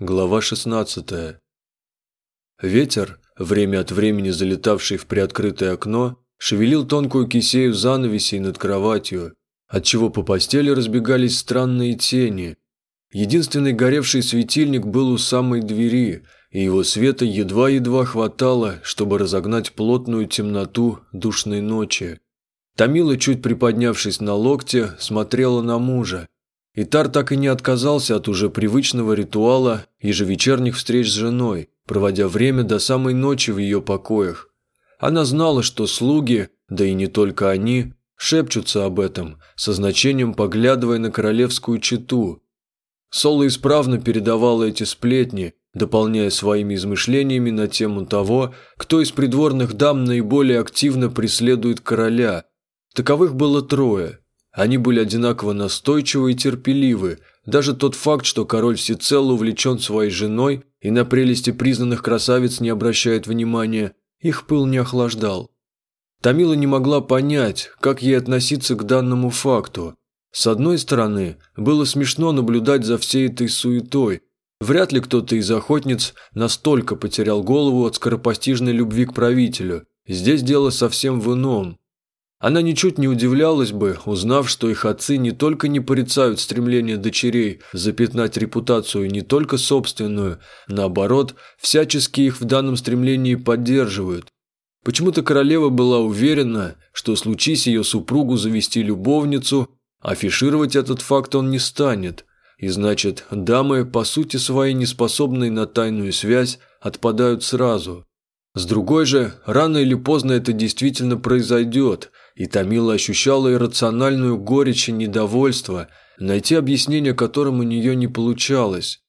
Глава 16. Ветер, время от времени залетавший в приоткрытое окно, шевелил тонкую кисею занавесей над кроватью, отчего по постели разбегались странные тени. Единственный горевший светильник был у самой двери, и его света едва-едва хватало, чтобы разогнать плотную темноту душной ночи. Томила, чуть приподнявшись на локте, смотрела на мужа, Итар так и не отказался от уже привычного ритуала ежевечерних встреч с женой, проводя время до самой ночи в ее покоях. Она знала, что слуги, да и не только они, шепчутся об этом, со значением поглядывая на королевскую чету. Соло исправно передавала эти сплетни, дополняя своими измышлениями на тему того, кто из придворных дам наиболее активно преследует короля. Таковых было трое – они были одинаково настойчивы и терпеливы. Даже тот факт, что король всецело увлечен своей женой и на прелести признанных красавиц не обращает внимания, их пыл не охлаждал. Тамила не могла понять, как ей относиться к данному факту. С одной стороны, было смешно наблюдать за всей этой суетой. Вряд ли кто-то из охотниц настолько потерял голову от скоропостижной любви к правителю. Здесь дело совсем в ином. Она ничуть не удивлялась бы, узнав, что их отцы не только не порицают стремление дочерей запятнать репутацию не только собственную, наоборот, всячески их в данном стремлении поддерживают. Почему-то королева была уверена, что случись ее супругу завести любовницу, афишировать этот факт он не станет, и значит, дамы, по сути своей неспособные на тайную связь, отпадают сразу. С другой же, рано или поздно это действительно произойдет – и Томила ощущала иррациональную горечь и недовольство, найти объяснение которым у нее не получалось.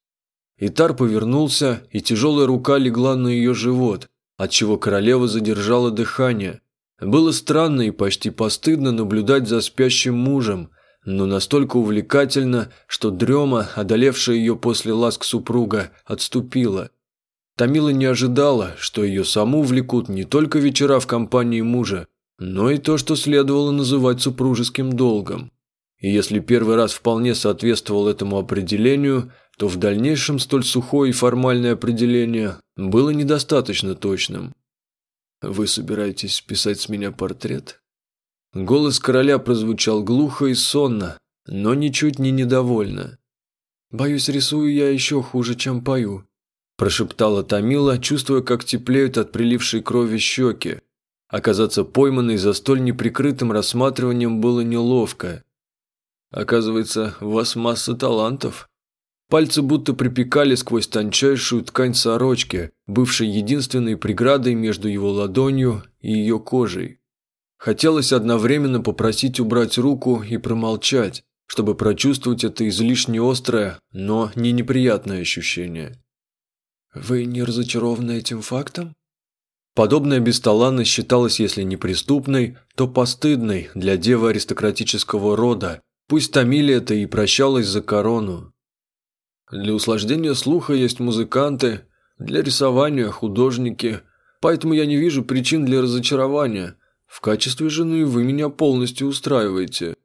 Итар повернулся, и тяжелая рука легла на ее живот, отчего королева задержала дыхание. Было странно и почти постыдно наблюдать за спящим мужем, но настолько увлекательно, что дрема, одолевшая ее после ласк супруга, отступила. Тамила не ожидала, что ее саму влекут не только вечера в компании мужа, но и то, что следовало называть супружеским долгом. И если первый раз вполне соответствовал этому определению, то в дальнейшем столь сухое и формальное определение было недостаточно точным. «Вы собираетесь писать с меня портрет?» Голос короля прозвучал глухо и сонно, но ничуть не недовольно. «Боюсь, рисую я еще хуже, чем пою», – прошептала Томила, чувствуя, как теплеют от прилившей крови щеки, Оказаться пойманной за столь неприкрытым рассматриванием было неловко. Оказывается, у вас масса талантов. Пальцы будто припекали сквозь тончайшую ткань сорочки, бывшей единственной преградой между его ладонью и ее кожей. Хотелось одновременно попросить убрать руку и промолчать, чтобы прочувствовать это излишне острое, но не неприятное ощущение. «Вы не разочарованы этим фактом?» Подобная бесталанность считалась, если не преступной, то постыдной для девы аристократического рода, пусть Томиле это и прощалось за корону. Для услаждения слуха есть музыканты, для рисования – художники, поэтому я не вижу причин для разочарования. В качестве жены вы меня полностью устраиваете.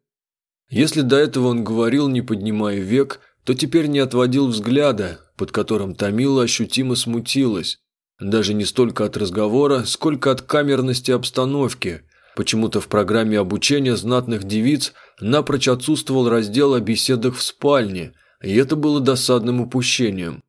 Если до этого он говорил, не поднимая век, то теперь не отводил взгляда, под которым Томила ощутимо смутилась. Даже не столько от разговора, сколько от камерности обстановки. Почему-то в программе обучения знатных девиц напрочь отсутствовал раздел о беседах в спальне, и это было досадным упущением.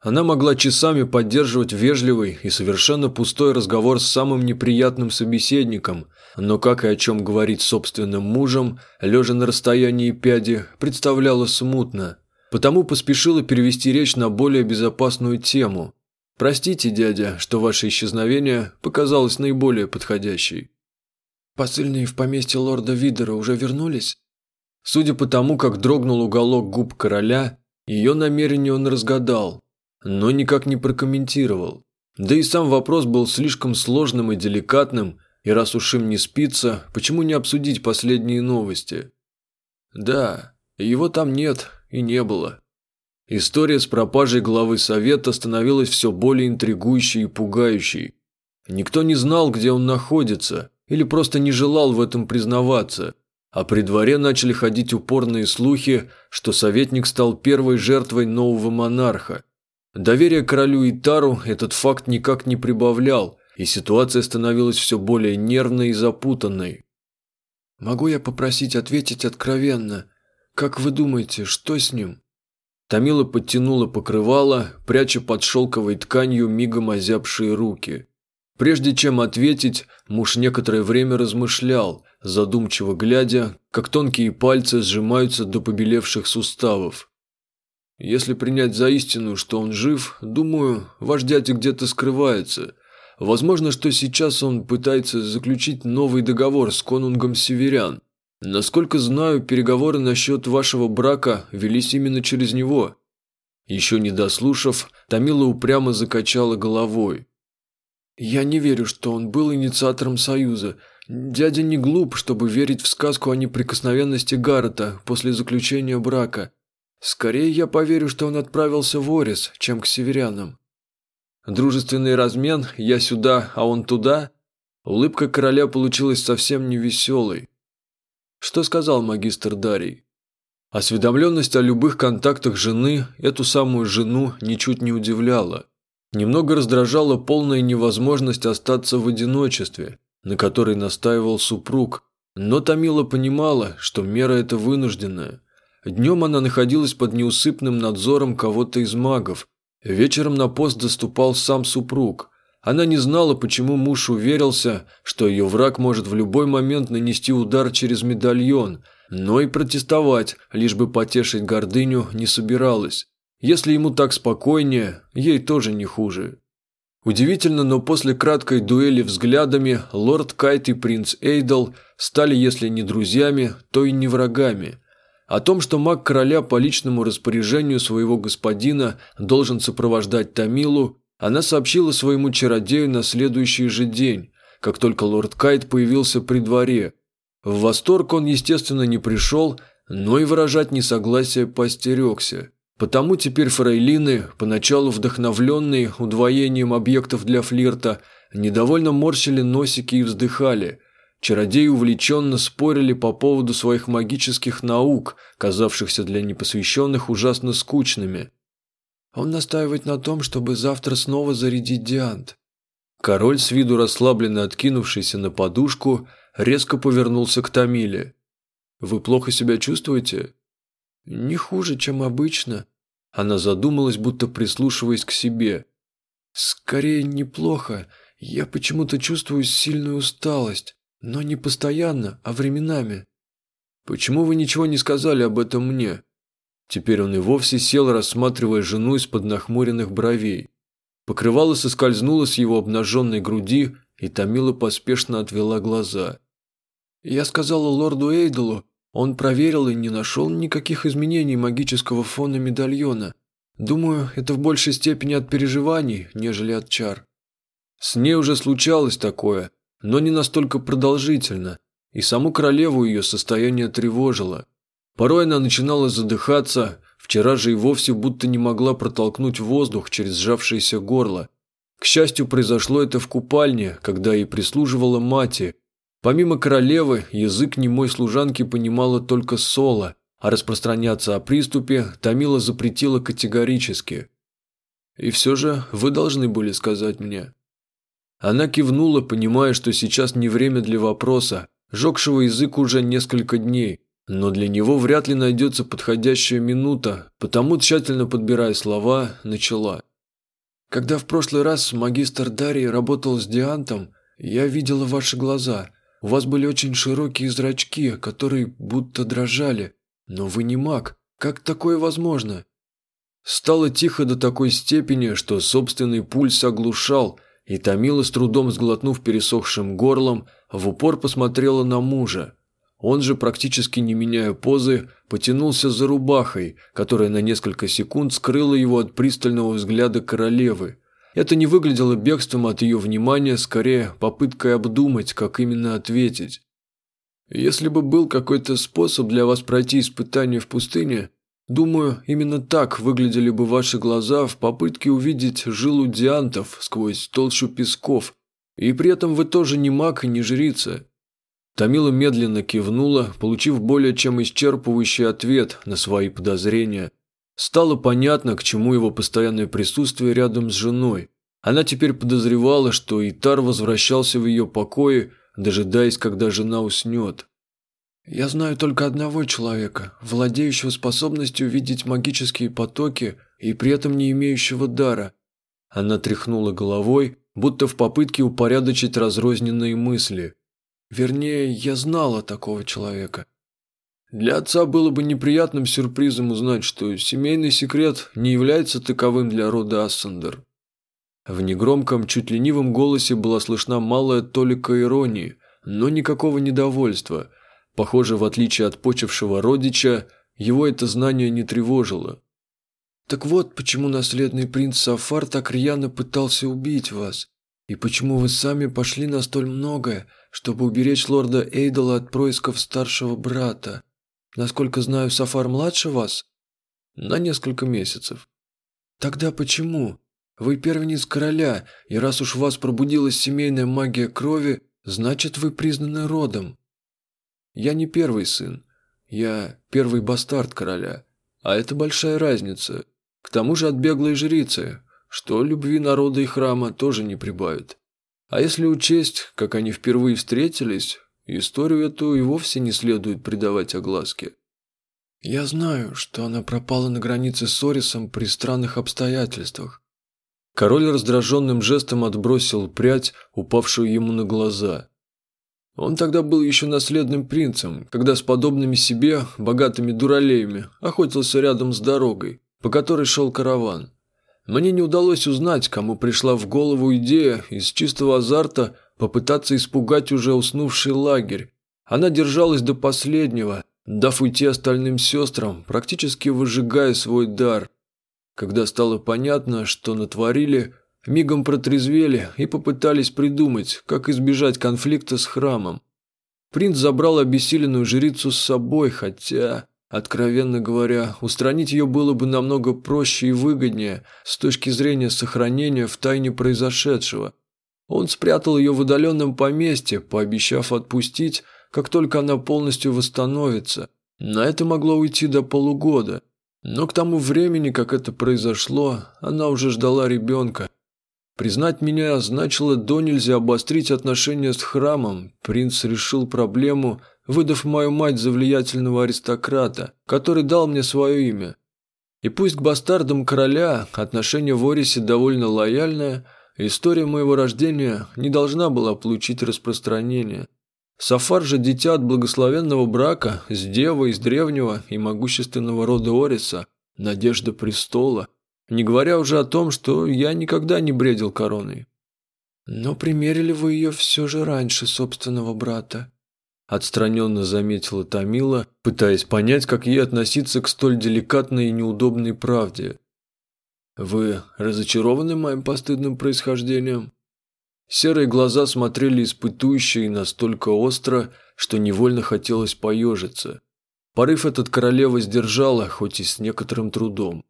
Она могла часами поддерживать вежливый и совершенно пустой разговор с самым неприятным собеседником, но как и о чем говорить с собственным мужем, лежа на расстоянии пяди, представляла смутно. Потому поспешила перевести речь на более безопасную тему – Простите, дядя, что ваше исчезновение показалось наиболее подходящей. Посыльные в поместье лорда Видера уже вернулись? Судя по тому, как дрогнул уголок губ короля, ее намерение он разгадал, но никак не прокомментировал. Да и сам вопрос был слишком сложным и деликатным, и раз уж им не спится, почему не обсудить последние новости? Да, его там нет и не было. История с пропажей главы совета становилась все более интригующей и пугающей. Никто не знал, где он находится, или просто не желал в этом признаваться. А при дворе начали ходить упорные слухи, что советник стал первой жертвой нового монарха, Доверие королю Итару этот факт никак не прибавлял, и ситуация становилась все более нервной и запутанной. «Могу я попросить ответить откровенно? Как вы думаете, что с ним?» Тамила подтянула покрывало, пряча под шелковой тканью мигом озябшие руки. Прежде чем ответить, муж некоторое время размышлял, задумчиво глядя, как тонкие пальцы сжимаются до побелевших суставов. Если принять за истину, что он жив, думаю, ваш дядя где-то скрывается. Возможно, что сейчас он пытается заключить новый договор с конунгом северян. Насколько знаю, переговоры насчет вашего брака велись именно через него. Еще не дослушав, Тамила упрямо закачала головой. Я не верю, что он был инициатором союза. Дядя не глуп, чтобы верить в сказку о неприкосновенности Гаррета после заключения брака. Скорее я поверю, что он отправился в Орис, чем к северянам. Дружественный размен, я сюда, а он туда. Улыбка короля получилась совсем невеселой. Что сказал магистр Дарий? Осведомленность о любых контактах жены эту самую жену ничуть не удивляла. Немного раздражала полная невозможность остаться в одиночестве, на которой настаивал супруг, но Тамила понимала, что мера эта вынужденная. Днем она находилась под неусыпным надзором кого-то из магов. Вечером на пост заступал сам супруг. Она не знала, почему муж уверился, что ее враг может в любой момент нанести удар через медальон, но и протестовать, лишь бы потешить гордыню, не собиралась. Если ему так спокойнее, ей тоже не хуже. Удивительно, но после краткой дуэли взглядами лорд Кайт и принц Эйдл стали, если не друзьями, то и не врагами – о том, что маг короля по личному распоряжению своего господина должен сопровождать Тамилу, она сообщила своему чародею на следующий же день, как только лорд Кайт появился при дворе. В восторг он, естественно, не пришел, но и выражать несогласие постерегся. Потому теперь фрейлины, поначалу вдохновленные удвоением объектов для флирта, недовольно морщили носики и вздыхали – Чародеи увлеченно спорили по поводу своих магических наук, казавшихся для непосвященных ужасно скучными. Он настаивает на том, чтобы завтра снова зарядить диант. Король, с виду расслабленно откинувшийся на подушку, резко повернулся к Тамиле. «Вы плохо себя чувствуете?» «Не хуже, чем обычно». Она задумалась, будто прислушиваясь к себе. «Скорее, неплохо. Я почему-то чувствую сильную усталость. Но не постоянно, а временами. Почему вы ничего не сказали об этом мне? Теперь он и вовсе сел, рассматривая жену из-под нахмуренных бровей. Покрывало соскользнуло с его обнаженной груди, и Томила поспешно отвела глаза. Я сказала лорду Эйдолу, он проверил и не нашел никаких изменений магического фона медальона. Думаю, это в большей степени от переживаний, нежели от чар. С ней уже случалось такое, но не настолько продолжительно, и саму королеву ее состояние тревожило. Порой она начинала задыхаться, вчера же и вовсе будто не могла протолкнуть воздух через сжавшееся горло. К счастью, произошло это в купальне, когда ей прислуживала мати. Помимо королевы, язык немой служанки понимала только Соло, а распространяться о приступе Тамила запретила категорически. «И все же вы должны были сказать мне», она кивнула, понимая, что сейчас не время для вопроса, жегшего язык уже несколько дней, но для него вряд ли найдется подходящая минута, потому, тщательно подбирая слова, начала. «Когда в прошлый раз магистр Дарий работал с Диантом, я видела ваши глаза. У вас были очень широкие зрачки, которые будто дрожали. Но вы не маг. Как такое возможно?» Стало тихо до такой степени, что собственный пульс оглушал – и Томила, с трудом сглотнув пересохшим горлом, в упор посмотрела на мужа. Он же, практически не меняя позы, потянулся за рубахой, которая на несколько секунд скрыла его от пристального взгляда королевы. Это не выглядело бегством от ее внимания, скорее попыткой обдумать, как именно ответить. «Если бы был какой-то способ для вас пройти испытание в пустыне, Думаю, именно так выглядели бы ваши глаза в попытке увидеть жилу диантов сквозь толщу песков, и при этом вы тоже не маг и не жрица». Тамила медленно кивнула, получив более чем исчерпывающий ответ на свои подозрения. Стало понятно, к чему его постоянное присутствие рядом с женой. Она теперь подозревала, что Итар возвращался в ее покое, дожидаясь, когда жена уснет. «Я знаю только одного человека, владеющего способностью видеть магические потоки и при этом не имеющего дара». Она тряхнула головой, будто в попытке упорядочить разрозненные мысли. «Вернее, я знала такого человека. Для отца было бы неприятным сюрпризом узнать, что семейный секрет не является таковым для рода Ассендер. В негромком, чуть ленивом голосе была слышна малая толика иронии, но никакого недовольства. Похоже, в отличие от почившего родича, его это знание не тревожило. «Так вот, почему наследный принц Сафар так рьяно пытался убить вас, и почему вы сами пошли на столь многое, чтобы уберечь лорда Эйдола от происков старшего брата. Насколько знаю, Сафар младше вас? На несколько месяцев. Тогда почему? Вы первенец короля, и раз уж у вас пробудилась семейная магия крови, значит, вы признаны родом. Я не первый сын. Я первый бастард короля. А это большая разница. К тому же от беглой жрицы, что любви народа и храма тоже не прибавит. А если учесть, как они впервые встретились, Историю эту и вовсе не следует придавать огласке. Я знаю, что она пропала на границе с Орисом при странных обстоятельствах. Король раздраженным жестом отбросил прядь, упавшую ему на глаза. Он тогда был еще наследным принцем, когда с подобными себе, богатыми дуралеями, охотился рядом с дорогой, по которой шел караван. Мне не удалось узнать, кому пришла в голову идея из чистого азарта попытаться испугать уже уснувший лагерь. Она держалась до последнего, дав уйти остальным сестрам, практически выжигая свой дар. Когда стало понятно, что натворили, мигом протрезвели и попытались придумать, как избежать конфликта с храмом. Принц забрал обессиленную жрицу с собой, хотя, откровенно говоря, устранить ее было бы намного проще и выгоднее с точки зрения сохранения в тайне произошедшего – он спрятал ее в удаленном поместье, пообещав отпустить, как только она полностью восстановится. На это могло уйти до полугода. Но к тому времени, как это произошло, она уже ждала ребенка. Признать меня значило до нельзя обострить отношения с храмом. Принц решил проблему, выдав мою мать за влиятельного аристократа, который дал мне свое имя. И пусть к бастардам короля отношение в Орисе довольно лояльное – История моего рождения не должна была получить распространение. Сафар же дитя от благословенного брака с девой из древнего и могущественного рода Ориса, надежда престола, не говоря уже о том, что я никогда не бредил короной. Но примерили вы ее все же раньше собственного брата. Отстраненно заметила Тамила, пытаясь понять, как ей относиться к столь деликатной и неудобной правде. «Вы разочарованы моим постыдным происхождением?» Серые глаза смотрели испытующе и настолько остро, что невольно хотелось поежиться. Порыв этот королева сдержала, хоть и с некоторым трудом.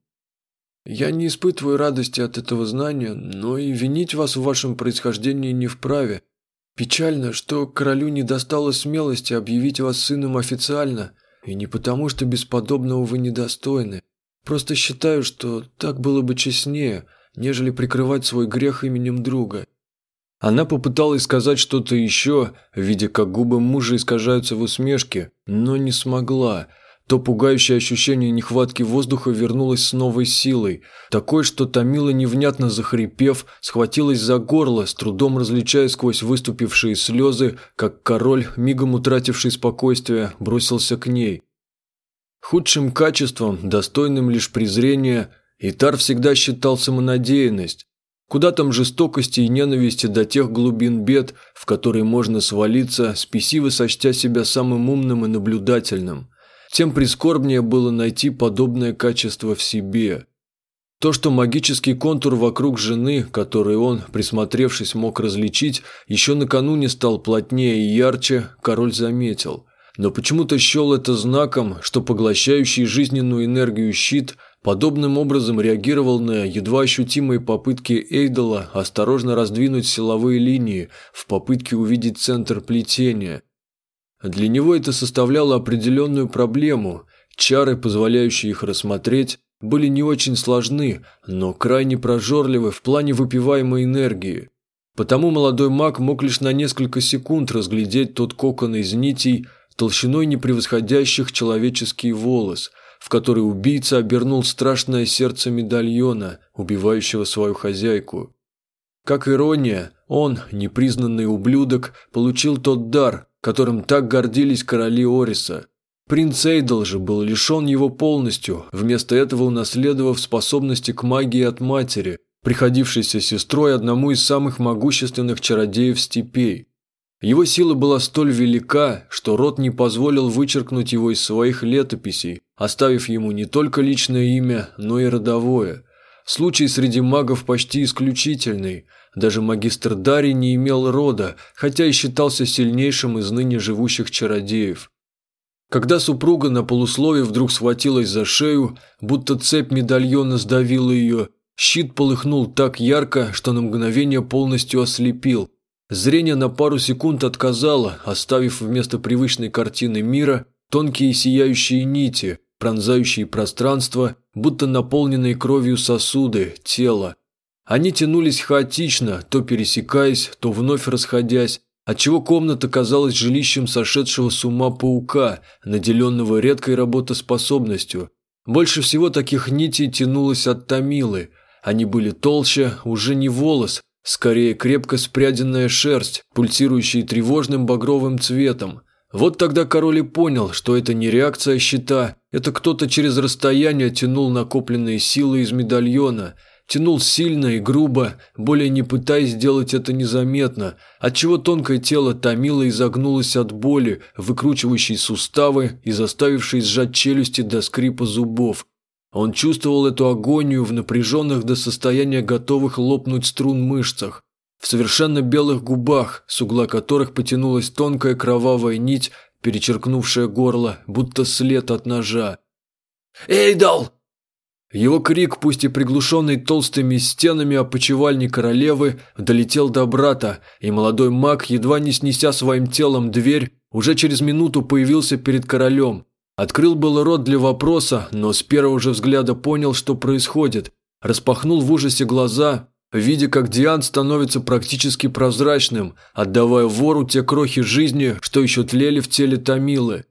«Я не испытываю радости от этого знания, но и винить вас в вашем происхождении не вправе. Печально, что королю не достало смелости объявить вас сыном официально, и не потому, что бесподобного вы недостойны. Просто считаю, что так было бы честнее, нежели прикрывать свой грех именем друга. Она попыталась сказать что-то еще, видя, как губы мужа искажаются в усмешке, но не смогла. То пугающее ощущение нехватки воздуха вернулось с новой силой, такой, что Томила, невнятно захрипев, схватилась за горло, с трудом различая сквозь выступившие слезы, как король, мигом утративший спокойствие, бросился к ней. Худшим качеством, достойным лишь презрения, Итар всегда считал самонадеянность. Куда там жестокости и ненависти до тех глубин бед, в которые можно свалиться, спесиво сочтя себя самым умным и наблюдательным. Тем прискорбнее было найти подобное качество в себе. То, что магический контур вокруг жены, который он, присмотревшись, мог различить, еще накануне стал плотнее и ярче, король заметил – но почему-то счел это знаком, что поглощающий жизненную энергию щит подобным образом реагировал на едва ощутимые попытки Эйдола осторожно раздвинуть силовые линии в попытке увидеть центр плетения. Для него это составляло определенную проблему, чары, позволяющие их рассмотреть, были не очень сложны, но крайне прожорливы в плане выпиваемой энергии. Потому молодой маг мог лишь на несколько секунд разглядеть тот кокон из нитей, толщиной не превосходящих человеческий волос, в который убийца обернул страшное сердце медальона, убивающего свою хозяйку. Как ирония, он, непризнанный ублюдок, получил тот дар, которым так гордились короли Ориса. Принц Эйдл же был лишен его полностью, вместо этого унаследовав способности к магии от матери, приходившейся сестрой одному из самых могущественных чародеев степей. Его сила была столь велика, что род не позволил вычеркнуть его из своих летописей, оставив ему не только личное имя, но и родовое. Случай среди магов почти исключительный. Даже магистр Дарий не имел рода, хотя и считался сильнейшим из ныне живущих чародеев. Когда супруга на полуслове вдруг схватилась за шею, будто цепь медальона сдавила ее, щит полыхнул так ярко, что на мгновение полностью ослепил – Зрение на пару секунд отказало, оставив вместо привычной картины мира тонкие сияющие нити, пронзающие пространство, будто наполненные кровью сосуды, тело. Они тянулись хаотично, то пересекаясь, то вновь расходясь, отчего комната казалась жилищем сошедшего с ума паука, наделенного редкой работоспособностью. Больше всего таких нитей тянулось от Томилы. Они были толще, уже не волос, Скорее крепко спряденная шерсть, пульсирующая тревожным багровым цветом. Вот тогда король и понял, что это не реакция щита, это кто-то через расстояние тянул накопленные силы из медальона, тянул сильно и грубо, более не пытаясь сделать это незаметно, отчего тонкое тело томило и загнулось от боли, выкручивающей суставы и заставившей сжать челюсти до скрипа зубов. Он чувствовал эту агонию в напряженных до состояния готовых лопнуть струн мышцах, в совершенно белых губах, с угла которых потянулась тонкая кровавая нить, перечеркнувшая горло, будто след от ножа. «Эйдал!» Его крик, пусть и приглушенный толстыми стенами опочивальни королевы, долетел до брата, и молодой маг, едва не снеся своим телом дверь, уже через минуту появился перед королем. Открыл был рот для вопроса, но с первого же взгляда понял, что происходит. Распахнул в ужасе глаза, видя, как Диан становится практически прозрачным, отдавая вору те крохи жизни, что еще тлели в теле Томилы.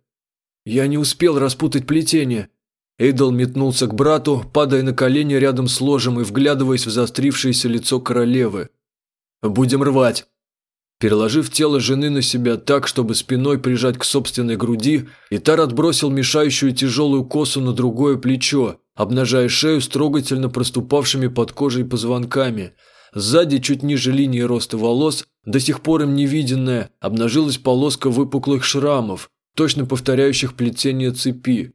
«Я не успел распутать плетение». Эйдл метнулся к брату, падая на колени рядом с ложем и вглядываясь в заострившееся лицо королевы. «Будем рвать», Переложив тело жены на себя так, чтобы спиной прижать к собственной груди, Итар отбросил мешающую тяжелую косу на другое плечо, обнажая шею с трогательно проступавшими под кожей позвонками. Сзади, чуть ниже линии роста волос, до сих пор им невиденная, обнажилась полоска выпуклых шрамов, точно повторяющих плетение цепи.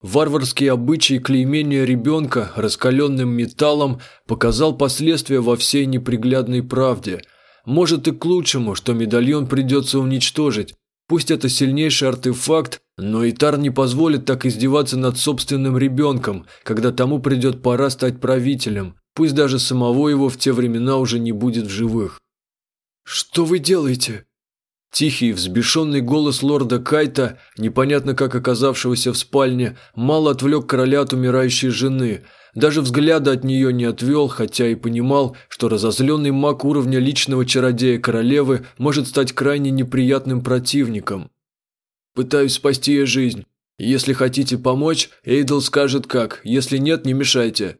Варварский обычай клеймения ребенка раскаленным металлом показал последствия во всей неприглядной правде – может и к лучшему, что медальон придется уничтожить. Пусть это сильнейший артефакт, но Итар не позволит так издеваться над собственным ребенком, когда тому придет пора стать правителем. Пусть даже самого его в те времена уже не будет в живых. «Что вы делаете?» Тихий, взбешенный голос лорда Кайта, непонятно как оказавшегося в спальне, мало отвлек короля от умирающей жены – даже взгляда от нее не отвел, хотя и понимал, что разозленный маг уровня личного чародея королевы может стать крайне неприятным противником. «Пытаюсь спасти ей жизнь. Если хотите помочь, Эйдл скажет как, если нет, не мешайте».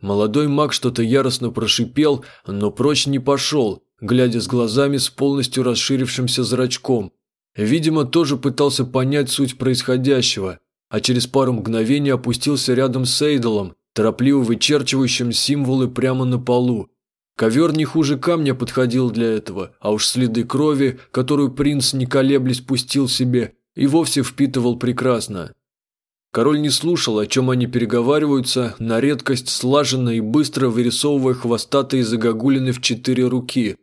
Молодой маг что-то яростно прошипел, но прочь не пошел, глядя с глазами с полностью расширившимся зрачком. Видимо, тоже пытался понять суть происходящего, а через пару мгновений опустился рядом с Эйдолом, торопливо вычерчивающим символы прямо на полу. Ковер не хуже камня подходил для этого, а уж следы крови, которую принц не колеблясь пустил себе, и вовсе впитывал прекрасно. Король не слушал, о чем они переговариваются, на редкость слаженно и быстро вырисовывая хвостатые загогулины в четыре руки.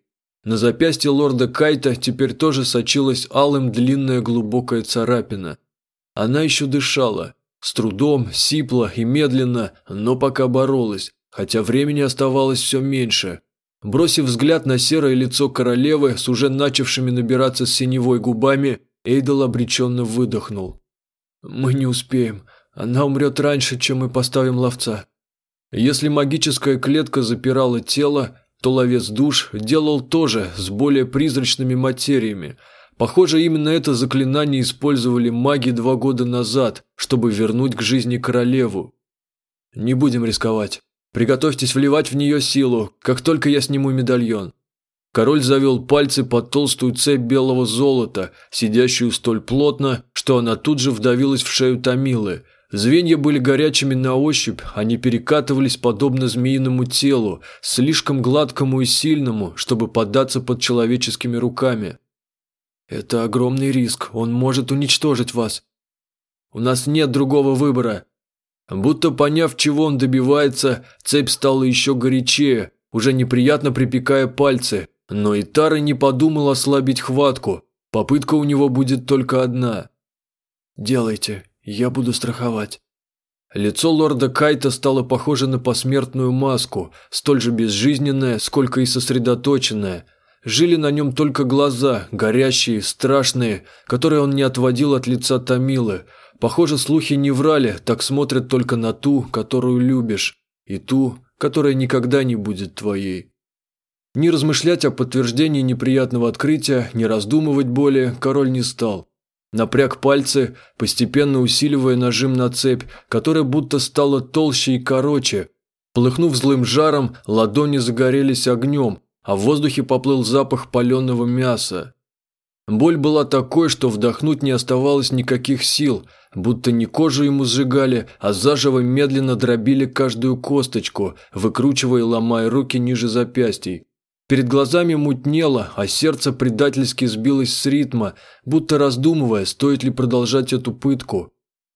На запястье лорда Кайта теперь тоже сочилась алым длинная глубокая царапина. Она еще дышала, с трудом, сипло и медленно, но пока боролась, хотя времени оставалось все меньше. Бросив взгляд на серое лицо королевы с уже начавшими набираться синевой губами, Эйдол обреченно выдохнул. «Мы не успеем. Она умрет раньше, чем мы поставим ловца. Если магическая клетка запирала тело, то ловец душ делал то же с более призрачными материями. Похоже, именно это заклинание использовали маги два года назад, чтобы вернуть к жизни королеву. Не будем рисковать. Приготовьтесь вливать в нее силу, как только я сниму медальон. Король завел пальцы под толстую цепь белого золота, сидящую столь плотно, что она тут же вдавилась в шею Томилы. Звенья были горячими на ощупь, они перекатывались подобно змеиному телу, слишком гладкому и сильному, чтобы поддаться под человеческими руками. «Это огромный риск, он может уничтожить вас. У нас нет другого выбора». Будто поняв, чего он добивается, цепь стала еще горячее, уже неприятно припекая пальцы, но Итара не подумал ослабить хватку. Попытка у него будет только одна. «Делайте, я буду страховать». Лицо лорда Кайта стало похоже на посмертную маску, столь же безжизненное, сколько и сосредоточенное. Жили на нем только глаза, горящие, страшные, которые он не отводил от лица Томилы. Похоже, слухи не врали, так смотрят только на ту, которую любишь, и ту, которая никогда не будет твоей. Ни размышлять о подтверждении неприятного открытия, ни раздумывать более король не стал. Напряг пальцы, постепенно усиливая нажим на цепь, которая будто стала толще и короче. Полыхнув злым жаром, ладони загорелись огнем, а в воздухе поплыл запах паленого мяса. Боль была такой, что вдохнуть не оставалось никаких сил, будто не кожу ему сжигали, а заживо медленно дробили каждую косточку, выкручивая и ломая руки ниже запястий. Перед глазами мутнело, а сердце предательски сбилось с ритма, будто раздумывая, стоит ли продолжать эту пытку.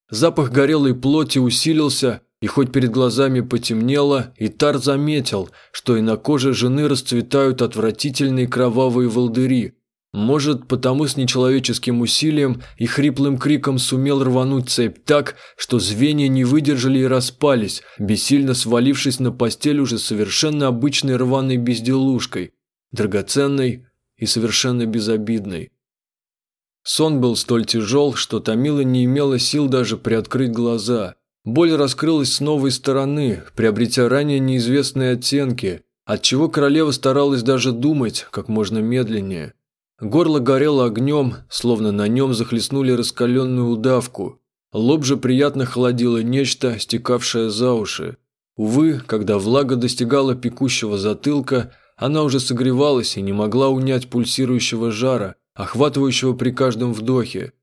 Запах горелой плоти усилился, и хоть перед глазами потемнело, Итар заметил, что и на коже жены расцветают отвратительные кровавые волдыри. Может, потому с нечеловеческим усилием и хриплым криком сумел рвануть цепь так, что звенья не выдержали и распались, бессильно свалившись на постель уже совершенно обычной рваной безделушкой, драгоценной и совершенно безобидной. Сон был столь тяжел, что Томила не имела сил даже приоткрыть глаза. Боль раскрылась с новой стороны, приобретя ранее неизвестные оттенки, отчего королева старалась даже думать как можно медленнее. Горло горело огнем, словно на нем захлестнули раскаленную удавку. Лоб же приятно холодило нечто, стекавшее за уши. Увы, когда влага достигала пекущего затылка, она уже согревалась и не могла унять пульсирующего жара, охватывающего при каждом вдохе.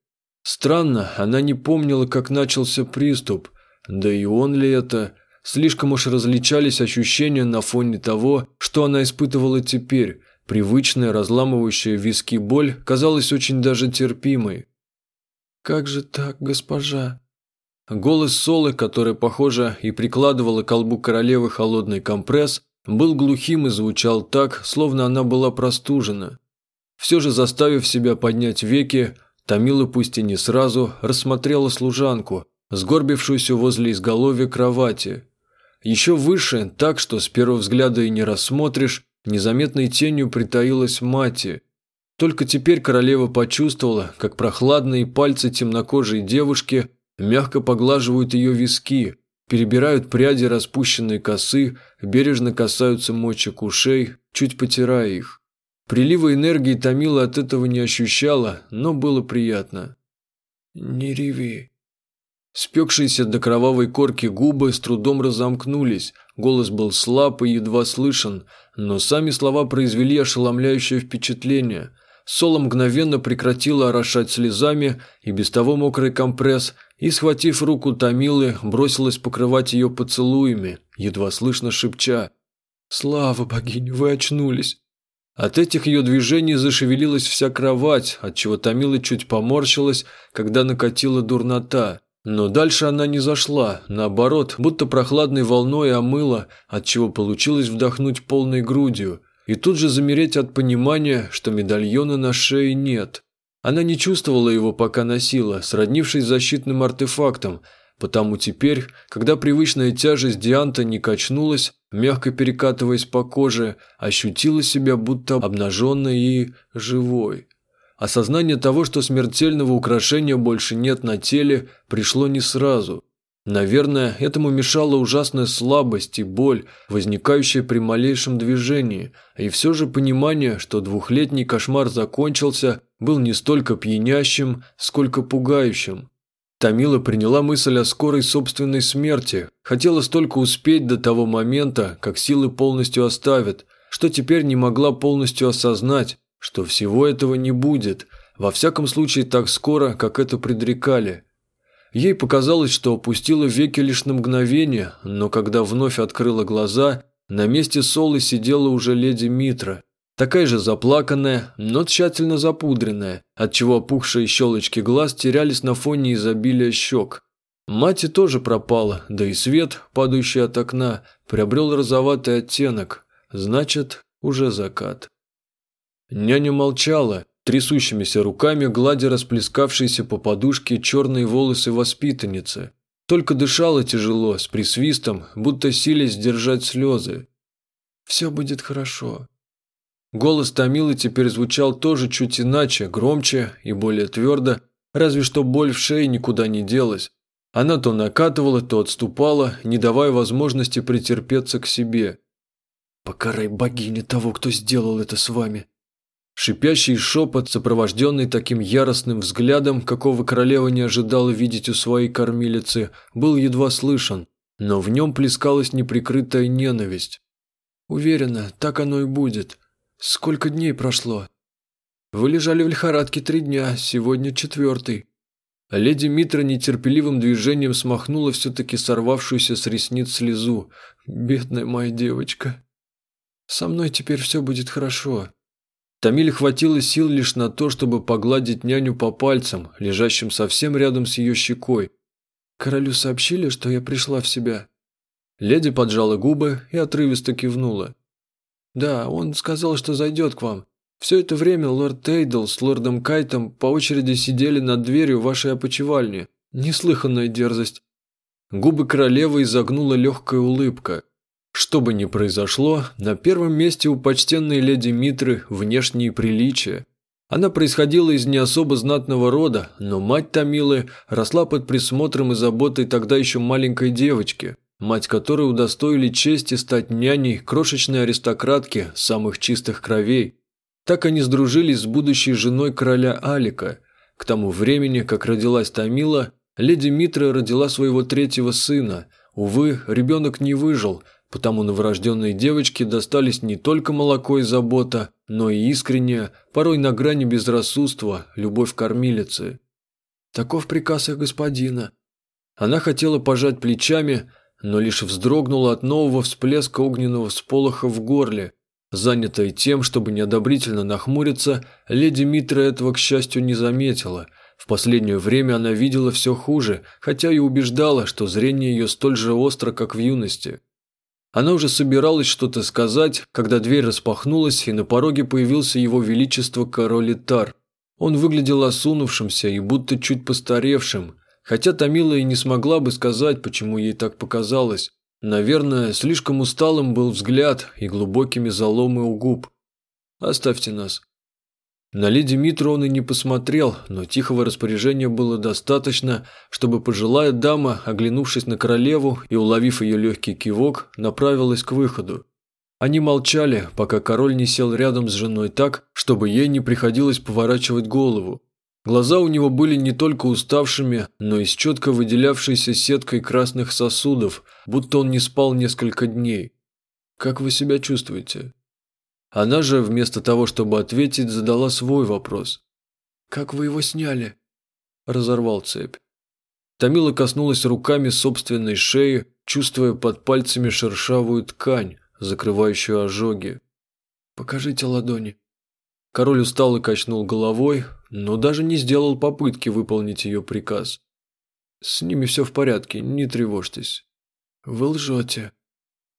Странно, она не помнила, как начался приступ. Да и он ли это? Слишком уж различались ощущения на фоне того, что она испытывала теперь – Привычная, разламывающая виски боль казалась очень даже терпимой. «Как же так, госпожа?» Голос Солы, которая, похоже, и прикладывала к колбу королевы холодный компресс, был глухим и звучал так, словно она была простужена. Все же, заставив себя поднять веки, Томила, пусть и не сразу, рассмотрела служанку, сгорбившуюся возле изголовья кровати. Еще выше, так что с первого взгляда и не рассмотришь, Незаметной тенью притаилась Мати. Только теперь королева почувствовала, как прохладные пальцы темнокожей девушки мягко поглаживают ее виски, перебирают пряди распущенной косы, бережно касаются мочек ушей, чуть потирая их. Прилива энергии томила от этого не ощущала, но было приятно. «Не реви», Спекшиеся до кровавой корки губы с трудом разомкнулись, голос был слаб и едва слышен, но сами слова произвели ошеломляющее впечатление. Соло мгновенно прекратила орошать слезами и без того мокрый компресс, и, схватив руку Томилы, бросилась покрывать ее поцелуями, едва слышно шепча «Слава богине, вы очнулись!» От этих ее движений зашевелилась вся кровать, отчего Томила чуть поморщилась, когда накатила дурнота. Но дальше она не зашла, наоборот, будто прохладной волной омыла, отчего получилось вдохнуть полной грудью, и тут же замереть от понимания, что медальона на шее нет. Она не чувствовала его, пока носила, сроднившись защитным артефактом, потому теперь, когда привычная тяжесть Дианта не качнулась, мягко перекатываясь по коже, ощутила себя будто обнаженной и живой. Осознание того, что смертельного украшения больше нет на теле, пришло не сразу. Наверное, этому мешала ужасная слабость и боль, возникающая при малейшем движении, и все же понимание, что двухлетний кошмар закончился, был не столько пьянящим, сколько пугающим. Тамила приняла мысль о скорой собственной смерти, хотела столько успеть до того момента, как силы полностью оставят, что теперь не могла полностью осознать, что всего этого не будет, во всяком случае так скоро, как это предрекали – Ей показалось, что опустила веки лишь на мгновение, но когда вновь открыла глаза, на месте Солы сидела уже леди Митра. Такая же заплаканная, но тщательно запудренная, отчего опухшие щелочки глаз терялись на фоне изобилия щек. Мать тоже пропала, да и свет, падающий от окна, приобрел розоватый оттенок. Значит, уже закат. Няня молчала, трясущимися руками гладя расплескавшиеся по подушке черные волосы воспитанницы. Только дышала тяжело, с присвистом, будто силясь сдержать слезы. «Все будет хорошо». Голос Томилы теперь звучал тоже чуть иначе, громче и более твердо, разве что боль в шее никуда не делась. Она то накатывала, то отступала, не давая возможности претерпеться к себе. «Покарай богине того, кто сделал это с вами», Шипящий шепот, сопровожденный таким яростным взглядом, какого королева не ожидала видеть у своей кормилицы, был едва слышен, но в нем плескалась неприкрытая ненависть. «Уверена, так оно и будет. Сколько дней прошло?» «Вы лежали в лихорадке три дня, сегодня четвертый». Леди Митра нетерпеливым движением смахнула все-таки сорвавшуюся с ресниц слезу. «Бедная моя девочка». «Со мной теперь все будет хорошо. Тамиле хватило сил лишь на то, чтобы погладить няню по пальцам, лежащим совсем рядом с ее щекой. «Королю сообщили, что я пришла в себя». Леди поджала губы и отрывисто кивнула. «Да, он сказал, что зайдет к вам. Все это время лорд Тейдл с лордом Кайтом по очереди сидели над дверью вашей опочивальни. Неслыханная дерзость». Губы королевы изогнула легкая улыбка – что бы ни произошло, на первом месте у почтенной леди Митры внешние приличия. Она происходила из не особо знатного рода, но мать Томилы росла под присмотром и заботой тогда еще маленькой девочки, мать которой удостоили чести стать няней крошечной аристократки самых чистых кровей. Так они сдружились с будущей женой короля Алика. К тому времени, как родилась Томила, леди Митра родила своего третьего сына. Увы, ребенок не выжил – Потому новорожденной девочке достались не только молоко и забота, но и искренняя, порой на грани безрассудства, любовь кормилицы. Таков приказ их господина. Она хотела пожать плечами, но лишь вздрогнула от нового всплеска огненного всполоха в горле. Занятая тем, чтобы неодобрительно нахмуриться, леди Митра этого, к счастью, не заметила. В последнее время она видела все хуже, хотя и убеждала, что зрение ее столь же остро, как в юности. Она уже собиралась что-то сказать, когда дверь распахнулась, и на пороге появился его величество король Итар. Он выглядел осунувшимся и будто чуть постаревшим, хотя Томила и не смогла бы сказать, почему ей так показалось. Наверное, слишком усталым был взгляд и глубокими заломы у губ. «Оставьте нас», на леди Митру он и не посмотрел, но тихого распоряжения было достаточно, чтобы пожилая дама, оглянувшись на королеву и уловив ее легкий кивок, направилась к выходу. Они молчали, пока король не сел рядом с женой так, чтобы ей не приходилось поворачивать голову. Глаза у него были не только уставшими, но и с четко выделявшейся сеткой красных сосудов, будто он не спал несколько дней. «Как вы себя чувствуете?» Она же, вместо того, чтобы ответить, задала свой вопрос. «Как вы его сняли?» Разорвал цепь. Тамила коснулась руками собственной шеи, чувствуя под пальцами шершавую ткань, закрывающую ожоги. «Покажите ладони». Король устал и качнул головой, но даже не сделал попытки выполнить ее приказ. «С ними все в порядке, не тревожьтесь». «Вы лжете»,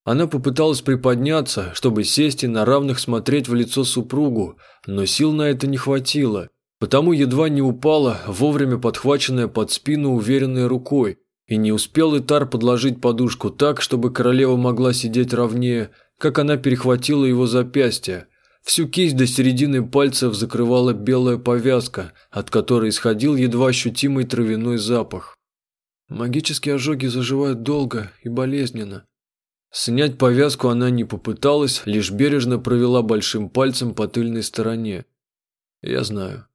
она попыталась приподняться, чтобы сесть и на равных смотреть в лицо супругу, но сил на это не хватило, потому едва не упала, вовремя подхваченная под спину уверенной рукой, и не успел Итар подложить подушку так, чтобы королева могла сидеть ровнее, как она перехватила его запястье. Всю кисть до середины пальцев закрывала белая повязка, от которой исходил едва ощутимый травяной запах. Магические ожоги заживают долго и болезненно. Снять повязку она не попыталась, лишь бережно провела большим пальцем по тыльной стороне. Я знаю.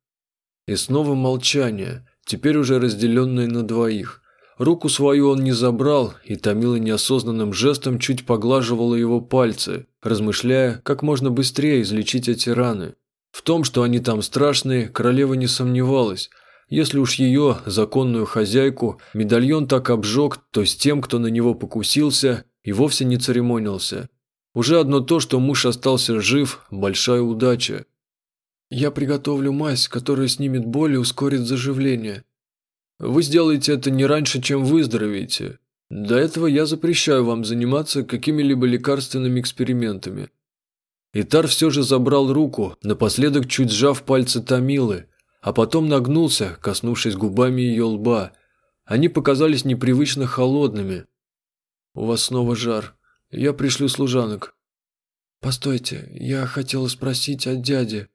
И снова молчание, теперь уже разделенное на двоих. Руку свою он не забрал, и Томила неосознанным жестом чуть поглаживала его пальцы, размышляя, как можно быстрее излечить эти раны. В том, что они там страшные, королева не сомневалась. Если уж ее, законную хозяйку, медальон так обжег, то с тем, кто на него покусился, и вовсе не церемонился. Уже одно то, что муж остался жив – большая удача. «Я приготовлю мазь, которая снимет боль и ускорит заживление». «Вы сделаете это не раньше, чем выздоровеете. До этого я запрещаю вам заниматься какими-либо лекарственными экспериментами». Итар все же забрал руку, напоследок чуть сжав пальцы Томилы, а потом нагнулся, коснувшись губами ее лба. Они показались непривычно холодными. «У вас снова жар. Я пришлю служанок». «Постойте, я хотела спросить о дяде».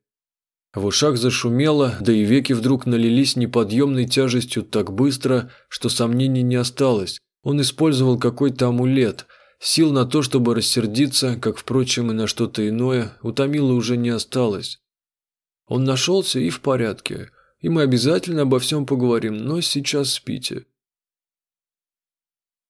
В ушах зашумело, да и веки вдруг налились неподъемной тяжестью так быстро, что сомнений не осталось. Он использовал какой-то амулет. Сил на то, чтобы рассердиться, как, впрочем, и на что-то иное, у Томила уже не осталось. Он нашелся и в порядке. И мы обязательно обо всем поговорим, но сейчас спите.